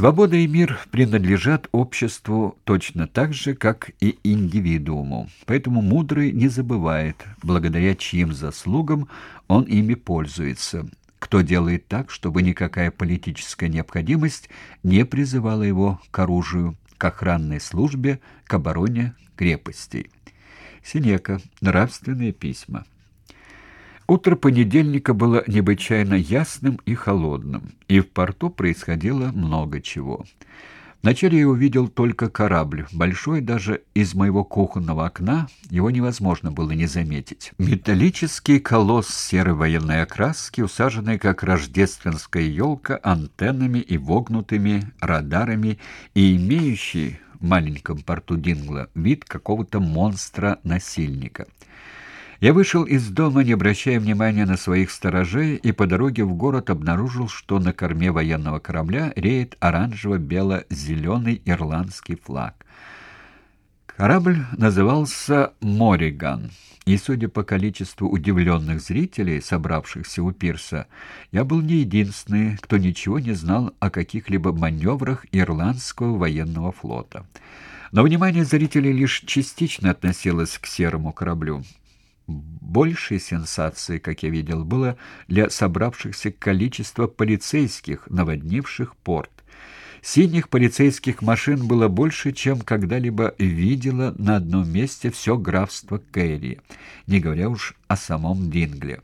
Свобода и мир принадлежат обществу точно так же, как и индивидууму. Поэтому мудрый не забывает, благодаря чьим заслугам он ими пользуется. Кто делает так, чтобы никакая политическая необходимость не призывала его к оружию, к охранной службе, к обороне крепостей. Синека. Нравственные письма. Утро понедельника было необычайно ясным и холодным, и в порту происходило много чего. Вначале я увидел только корабль, большой даже из моего кухонного окна, его невозможно было не заметить. Металлический колосс серой военной окраски, усаженный как рождественская елка антеннами и вогнутыми радарами и имеющий в маленьком порту Дингла вид какого-то монстра-насильника. Я вышел из дома, не обращая внимания на своих сторожей, и по дороге в город обнаружил, что на корме военного корабля реет оранжево-бело-зеленый ирландский флаг. Корабль назывался «Мориган», и, судя по количеству удивленных зрителей, собравшихся у пирса, я был не единственный, кто ничего не знал о каких-либо маневрах ирландского военного флота. Но внимание зрителей лишь частично относилось к серому кораблю. Большей сенсацией, как я видел, было для собравшихся количество полицейских, наводнивших порт. Синих полицейских машин было больше, чем когда-либо видела на одном месте все графство Кэрри, не говоря уж о самом Дингле.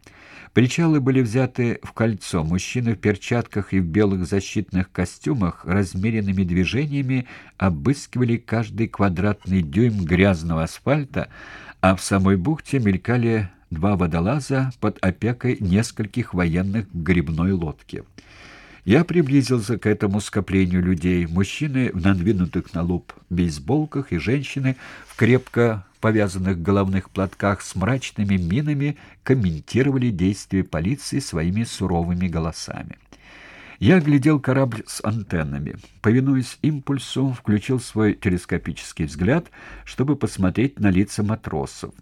Причалы были взяты в кольцо. Мужчины в перчатках и в белых защитных костюмах размеренными движениями обыскивали каждый квадратный дюйм грязного асфальта, а в самой бухте мелькали два водолаза под опекой нескольких военных грибной лодке. Я приблизился к этому скоплению людей. Мужчины в надвинутых на лоб бейсболках и женщины в крепко повязанных головных платках с мрачными минами комментировали действия полиции своими суровыми голосами. Я глядел корабль с антеннами. Повинуясь импульсу, включил свой телескопический взгляд, чтобы посмотреть на лица матросов.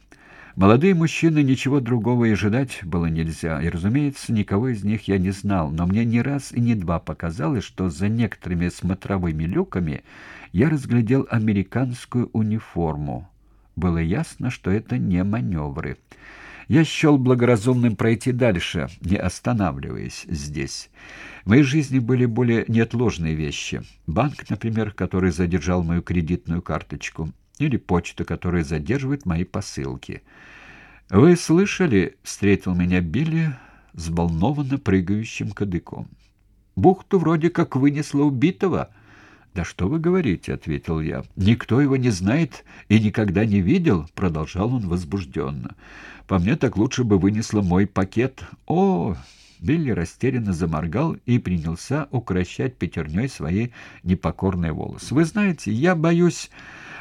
Молодые мужчины ничего другого и ожидать было нельзя, и, разумеется, никого из них я не знал, но мне не раз и не два показалось, что за некоторыми смотровыми люками я разглядел американскую униформу. Было ясно, что это не маневры. Я счел благоразумным пройти дальше, не останавливаясь здесь. В моей жизни были более неотложные вещи. Банк, например, который задержал мою кредитную карточку, или почта, которая задерживает мои посылки. «Вы слышали?» — встретил меня Билли с волнованно прыгающим кадыком. «Бухту вроде как вынесла убитого». «Да что вы говорите?» — ответил я. «Никто его не знает и никогда не видел», — продолжал он возбужденно. «По мне так лучше бы вынесла мой пакет». «О!» Билли растерянно заморгал и принялся укращать пятерней свои непокорные волосы. «Вы знаете, я боюсь...»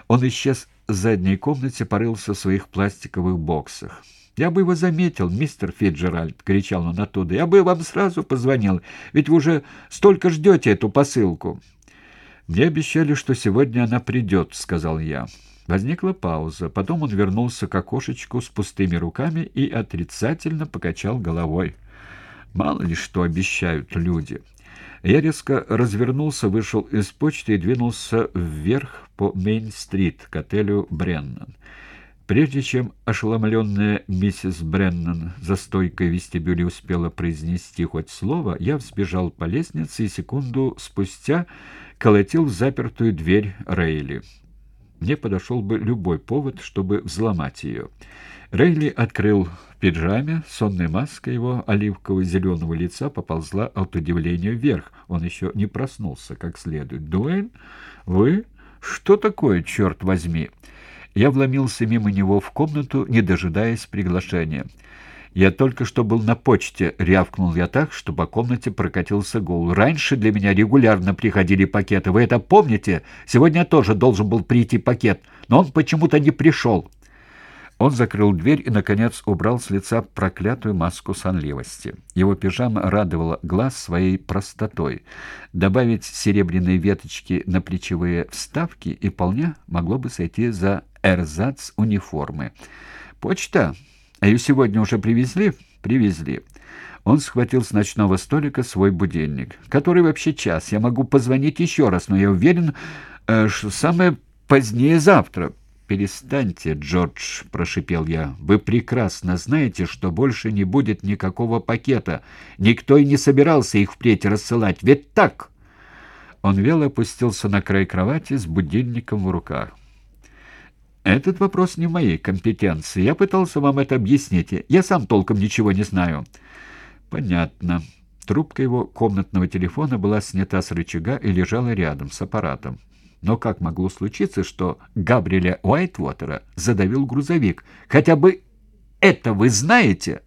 Он исчез в задней комнате, порылся в своих пластиковых боксах. «Я бы его заметил, мистер Фиджеральд!» — кричал он оттуда. «Я бы вам сразу позвонил, ведь вы уже столько ждете эту посылку!» «Мне обещали, что сегодня она придет», — сказал я. Возникла пауза. Потом он вернулся к окошечку с пустыми руками и отрицательно покачал головой. «Мало ли что обещают люди». Я резко развернулся, вышел из почты и двинулся вверх по Мейн-стрит к отелю «Бреннан». Прежде чем ошеломленная миссис Бреннан за стойкой вестибюля успела произнести хоть слово, я взбежал по лестнице и секунду спустя колотил в запертую дверь Рейли. Мне подошел бы любой повод, чтобы взломать ее. Рейли открыл в пиджаме, сонная маска его оливково-зеленого лица поползла от удивления вверх. Он еще не проснулся как следует. «Дуэн? Вы? Что такое, черт возьми?» Я вломился мимо него в комнату, не дожидаясь приглашения. «Я только что был на почте», — рявкнул я так, что по комнате прокатился гул. «Раньше для меня регулярно приходили пакеты. Вы это помните? Сегодня тоже должен был прийти пакет, но он почему-то не пришел». Он закрыл дверь и, наконец, убрал с лица проклятую маску сонливости. Его пижама радовала глаз своей простотой. Добавить серебряные веточки на плечевые вставки и вполне могло бы сойти за эрзац униформы. «Почта?» А ее сегодня уже привезли? Привезли. Он схватил с ночного столика свой будильник. «Который вообще час? Я могу позвонить еще раз, но я уверен, э, что самое позднее завтра». «Перестаньте, Джордж», — прошипел я. «Вы прекрасно знаете, что больше не будет никакого пакета. Никто и не собирался их впредь рассылать. Ведь так?» Он вело опустился на край кровати с будильником в руках. «Этот вопрос не в моей компетенции. Я пытался вам это объяснить. Я сам толком ничего не знаю». «Понятно». Трубка его комнатного телефона была снята с рычага и лежала рядом с аппаратом. Но как могло случиться, что Габриэля Уайтвотера задавил грузовик? Хотя бы это вы знаете?»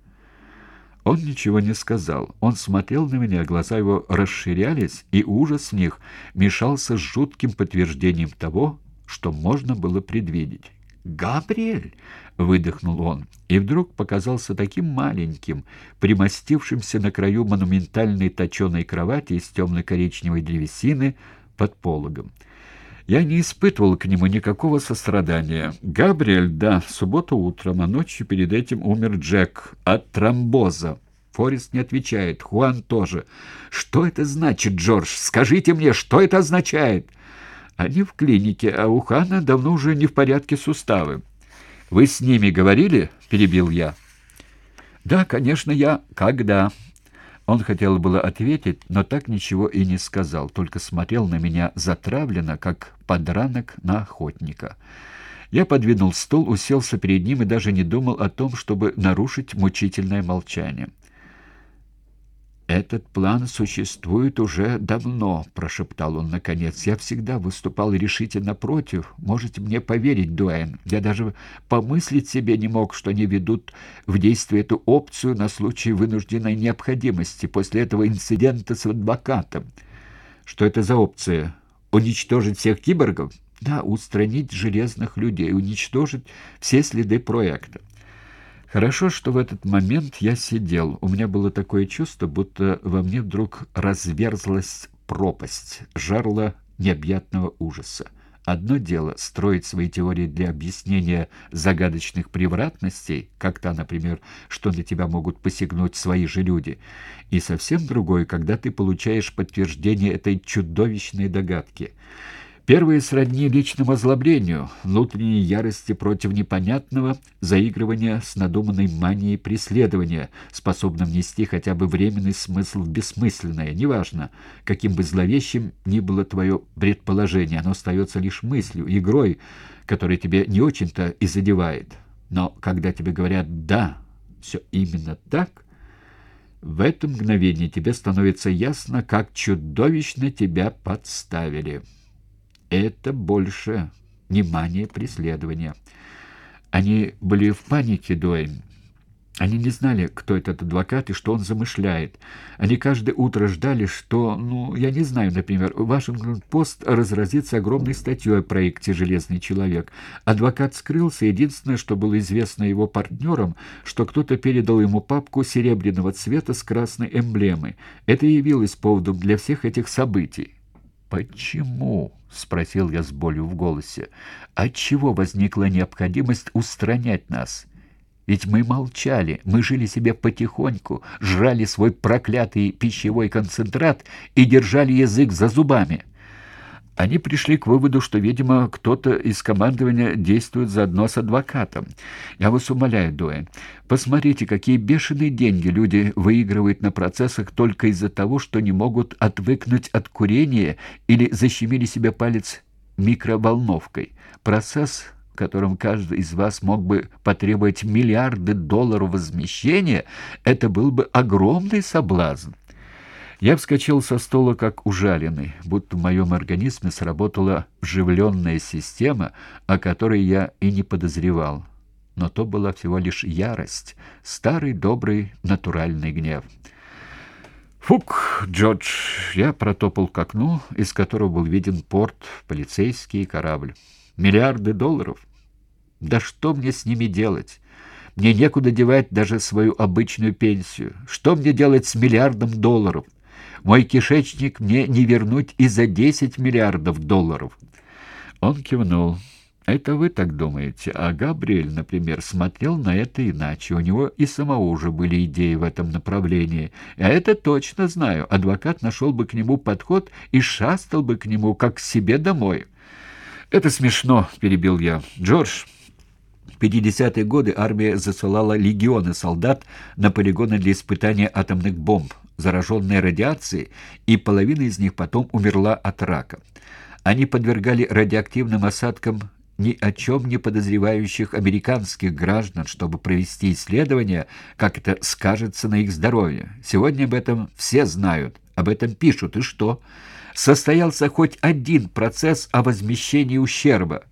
Он ничего не сказал. Он смотрел на меня, глаза его расширялись, и ужас в них мешался с жутким подтверждением того, что можно было предвидеть. «Габриэль!» — выдохнул он, и вдруг показался таким маленьким, примостившимся на краю монументальной точеной кровати из темно-коричневой древесины под пологом. Я не испытывал к нему никакого сострадания. Габриэль, да, в субботу утром, а ночью перед этим умер Джек от тромбоза. Форест не отвечает, Хуан тоже. Что это значит, Джордж? Скажите мне, что это означает? Они в клинике, а у Хана давно уже не в порядке суставы. Вы с ними говорили? перебил я. Да, конечно, я. Когда? Он хотел было ответить, но так ничего и не сказал, только смотрел на меня затравленно, как подранок на охотника. Я подвинул стул, уселся перед ним и даже не думал о том, чтобы нарушить мучительное молчание. «Этот план существует уже давно», — прошептал он наконец. «Я всегда выступал решительно против. Можете мне поверить, Дуэн. Я даже помыслить себе не мог, что они ведут в действие эту опцию на случай вынужденной необходимости после этого инцидента с адвокатом». «Что это за опция? Уничтожить всех киборгов?» «Да, устранить железных людей, уничтожить все следы проекта». Хорошо, что в этот момент я сидел. У меня было такое чувство, будто во мне вдруг разверзлась пропасть, жарло необъятного ужаса. Одно дело — строить свои теории для объяснения загадочных превратностей, как то, например, что на тебя могут посягнуть свои же люди, и совсем другое, когда ты получаешь подтверждение этой чудовищной догадки — Первые сродни личному озлоблению, внутренней ярости против непонятного, заигрывания с надуманной манией преследования, способным нести хотя бы временный смысл в бессмысленное. Неважно, каким бы зловещим ни было твое предположение, оно остается лишь мыслью, игрой, которая тебе не очень-то и задевает. Но когда тебе говорят «да», все именно так, в это мгновение тебе становится ясно, как чудовищно тебя подставили» это больше внимание преследования. Они были в панике, Дуэйн. Они не знали, кто этот адвокат и что он замышляет. Они каждое утро ждали, что, ну, я не знаю, например, Вашингтон-Пост разразится огромной статьей о проекте «Железный человек». Адвокат скрылся, единственное, что было известно его партнерам, что кто-то передал ему папку серебряного цвета с красной эмблемой. Это явилось поводом для всех этих событий. «Почему?» — спросил я с болью в голосе. «Отчего возникла необходимость устранять нас? Ведь мы молчали, мы жили себе потихоньку, жрали свой проклятый пищевой концентрат и держали язык за зубами». Они пришли к выводу, что, видимо, кто-то из командования действует заодно с адвокатом. Я вас умоляю, Дуэн, посмотрите, какие бешеные деньги люди выигрывают на процессах только из-за того, что не могут отвыкнуть от курения или защемили себе палец микроволновкой. Процесс в котором каждый из вас мог бы потребовать миллиарды долларов возмещения, это был бы огромный соблазн. Я вскочил со стола как ужаленный, будто в моем организме сработала вживленная система, о которой я и не подозревал. Но то была всего лишь ярость, старый добрый натуральный гнев. «Фук, Джордж!» Я протопал к окну, из которого был виден порт, полицейский корабль. «Миллиарды долларов? Да что мне с ними делать?» Мне некуда девать даже свою обычную пенсию. Что мне делать с миллиардом долларов? Мой кишечник мне не вернуть и за 10 миллиардов долларов. Он кивнул. Это вы так думаете, а Габриэль, например, смотрел на это иначе. У него и самого уже были идеи в этом направлении. Я это точно знаю. Адвокат нашел бы к нему подход и шастал бы к нему, как к себе домой. «Это смешно», — перебил я. «Джордж, в 50-е годы армия засылала легионы солдат на полигоны для испытания атомных бомб, зараженные радиацией, и половина из них потом умерла от рака. Они подвергали радиоактивным осадкам ни о чем не подозревающих американских граждан, чтобы провести исследование, как это скажется на их здоровье. Сегодня об этом все знают, об этом пишут, и что? Состоялся хоть один процесс о возмещении ущерба.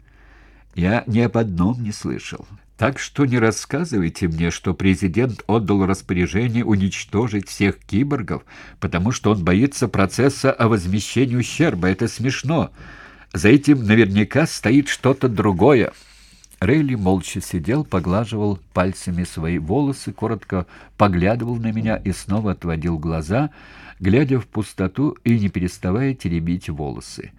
Я ни об одном не слышал. Так что не рассказывайте мне, что президент отдал распоряжение уничтожить всех киборгов, потому что он боится процесса о возмещении ущерба. Это смешно. За этим наверняка стоит что-то другое. Рейли молча сидел, поглаживал пальцами свои волосы, коротко поглядывал на меня и снова отводил глаза, глядя в пустоту и не переставая теребить волосы.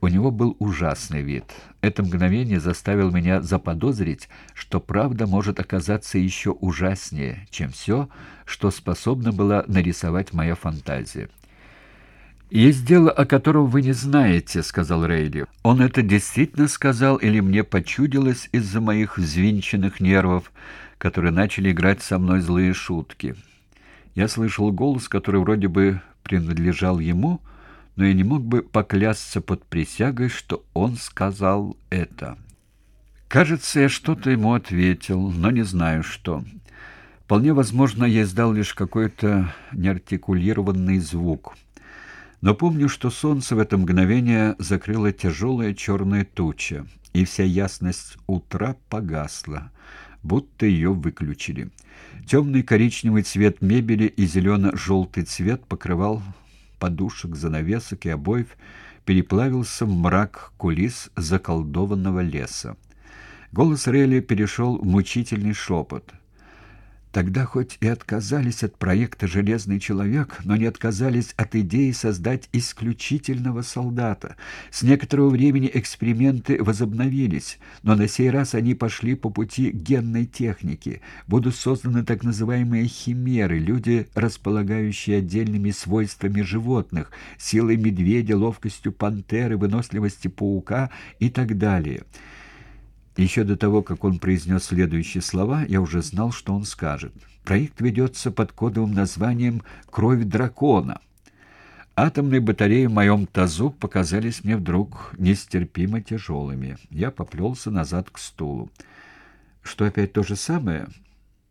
У него был ужасный вид. Это мгновение заставило меня заподозрить, что правда может оказаться еще ужаснее, чем все, что способна была нарисовать моя фантазия. «Есть дело, о котором вы не знаете», — сказал Рейли. «Он это действительно сказал или мне почудилось из-за моих взвинченных нервов, которые начали играть со мной злые шутки?» Я слышал голос, который вроде бы принадлежал ему, но я не мог бы поклясться под присягой, что он сказал это. Кажется, я что-то ему ответил, но не знаю что. Вполне возможно, я издал лишь какой-то неартикулированный звук — но помню, что солнце в это мгновение закрыло тяжелая черная туча, и вся ясность утра погасла, будто ее выключили. Темный коричневый цвет мебели и зелено-желтый цвет покрывал подушек, занавесок и обоев, переплавился в мрак кулис заколдованного леса. Голос Релли перешел в мучительный шепот — Тогда хоть и отказались от проекта «Железный человек», но не отказались от идеи создать исключительного солдата. С некоторого времени эксперименты возобновились, но на сей раз они пошли по пути генной техники. Будут созданы так называемые химеры, люди, располагающие отдельными свойствами животных, силой медведя, ловкостью пантеры, выносливостью паука и так далее. Еще до того, как он произнес следующие слова, я уже знал, что он скажет. Проект ведется под кодовым названием «Кровь дракона». Атомные батареи в моем тазу показались мне вдруг нестерпимо тяжелыми. Я поплелся назад к стулу. Что опять то же самое?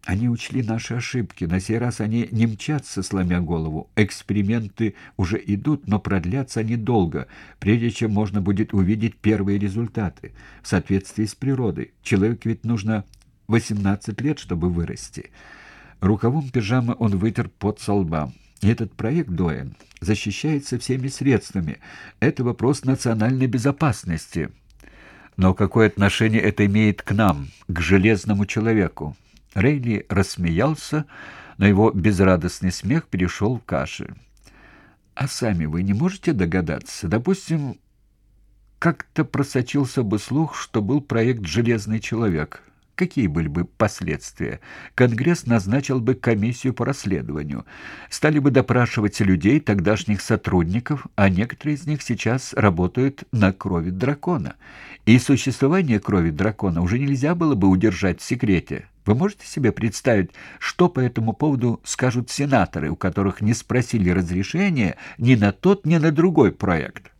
Они учли наши ошибки. На сей раз они не мчатся, сломя голову. Эксперименты уже идут, но продлятся они долго, прежде чем можно будет увидеть первые результаты. В соответствии с природой. Человеку ведь нужно 18 лет, чтобы вырасти. Рукавом пижамы он вытер под со лба. этот проект, Доэн, защищается всеми средствами. Это вопрос национальной безопасности. Но какое отношение это имеет к нам, к железному человеку? Рейли рассмеялся, но его безрадостный смех перешел в кашель. «А сами вы не можете догадаться? Допустим, как-то просочился бы слух, что был проект «Железный человек». Какие были бы последствия? Конгресс назначил бы комиссию по расследованию. Стали бы допрашивать людей, тогдашних сотрудников, а некоторые из них сейчас работают на крови дракона. И существование крови дракона уже нельзя было бы удержать в секрете. Вы можете себе представить, что по этому поводу скажут сенаторы, у которых не спросили разрешения ни на тот, ни на другой проект?